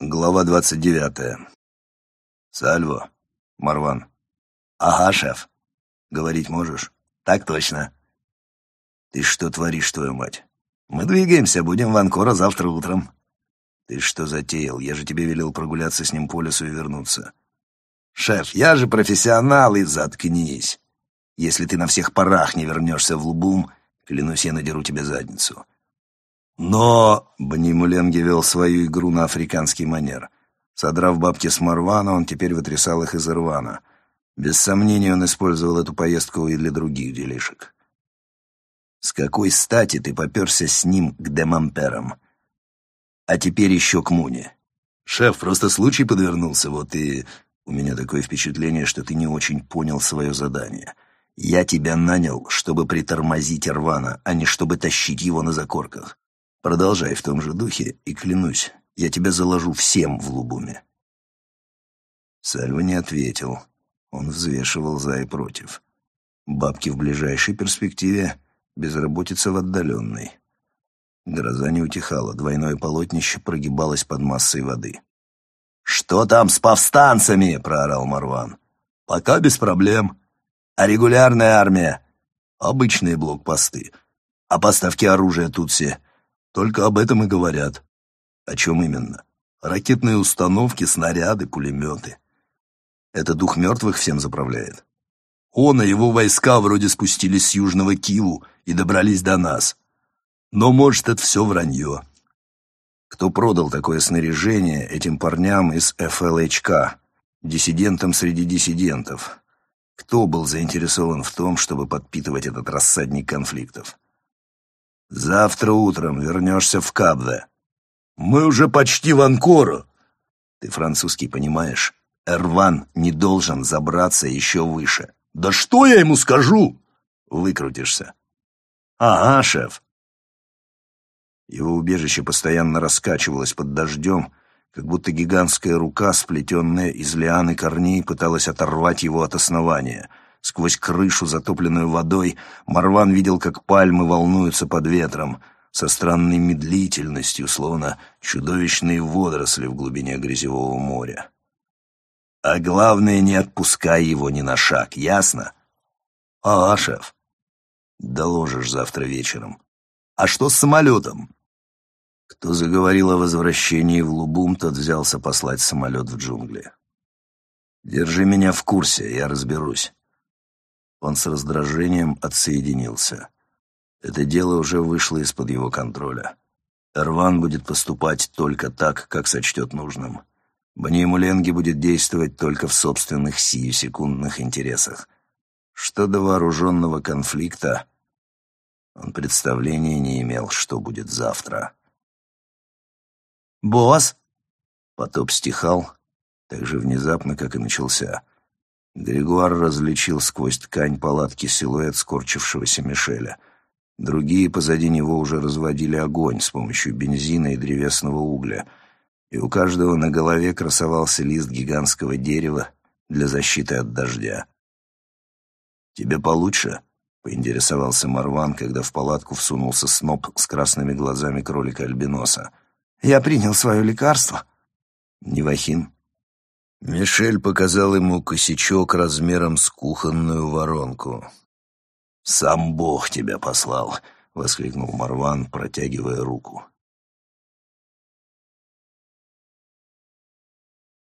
Глава двадцать девятая. Сальво. Марван. Ага, шеф. Говорить можешь? Так точно. Ты что творишь, твою мать? Мы двигаемся, будем в Анкора завтра утром. Ты что затеял? Я же тебе велел прогуляться с ним по лесу и вернуться. Шеф, я же профессионал, и заткнись. Если ты на всех парах не вернешься в Лубум, клянусь, я надеру тебе задницу. Но Банимуленги вел свою игру на африканский манер. Содрав бабки с Марвана, он теперь вытрясал их из Ирвана. Без сомнения, он использовал эту поездку и для других делишек. «С какой стати ты поперся с ним к демамперам? А теперь еще к Муне. Шеф, просто случай подвернулся, вот и... У меня такое впечатление, что ты не очень понял свое задание. Я тебя нанял, чтобы притормозить Ирвана, а не чтобы тащить его на закорках. Продолжай в том же духе, и клянусь, я тебя заложу всем в Лубуме. Сальва не ответил. Он взвешивал за и против. Бабки в ближайшей перспективе, безработица в отдаленной. Гроза не утихала, двойное полотнище прогибалось под массой воды. «Что там с повстанцами?» — проорал Марван. «Пока без проблем. А регулярная армия? Обычные блокпосты. А поставки оружия тут все только об этом и говорят. О чем именно? Ракетные установки, снаряды, пулеметы. Это дух мертвых всем заправляет. Он и его войска вроде спустились с Южного Киву и добрались до нас. Но, может, это все вранье. Кто продал такое снаряжение этим парням из ФЛХК, диссидентам среди диссидентов? Кто был заинтересован в том, чтобы подпитывать этот рассадник конфликтов? Завтра утром вернешься в Кабве. Мы уже почти в Анкору. Ты французский понимаешь? Эрван не должен забраться еще выше. Да что я ему скажу? Выкрутишься. Ага, шеф. Его убежище постоянно раскачивалось под дождем, как будто гигантская рука, сплетенная из лианы корней, пыталась оторвать его от основания — Сквозь крышу, затопленную водой, Марван видел, как пальмы волнуются под ветром, со странной медлительностью, словно чудовищные водоросли в глубине грязевого моря. А главное, не отпускай его ни на шаг, ясно? А, шеф, доложишь завтра вечером. А что с самолетом? Кто заговорил о возвращении в Лубум, тот взялся послать самолет в джунгли. Держи меня в курсе, я разберусь. Он с раздражением отсоединился. Это дело уже вышло из-под его контроля. Эрван будет поступать только так, как сочтет нужным. Баниемуленги будет действовать только в собственных сиюсекундных интересах. Что до вооруженного конфликта, он представления не имел, что будет завтра. «Босс!» Потоп стихал, так же внезапно, как и начался. Григуар различил сквозь ткань палатки силуэт скорчившегося Мишеля. Другие позади него уже разводили огонь с помощью бензина и древесного угля, и у каждого на голове красовался лист гигантского дерева для защиты от дождя. «Тебе получше?» — поинтересовался Марван, когда в палатку всунулся сноп с красными глазами кролика-альбиноса. «Я принял свое лекарство». «Невахин?» Мишель показал ему косячок размером с кухонную воронку. «Сам Бог тебя послал!» — воскликнул Марван, протягивая руку.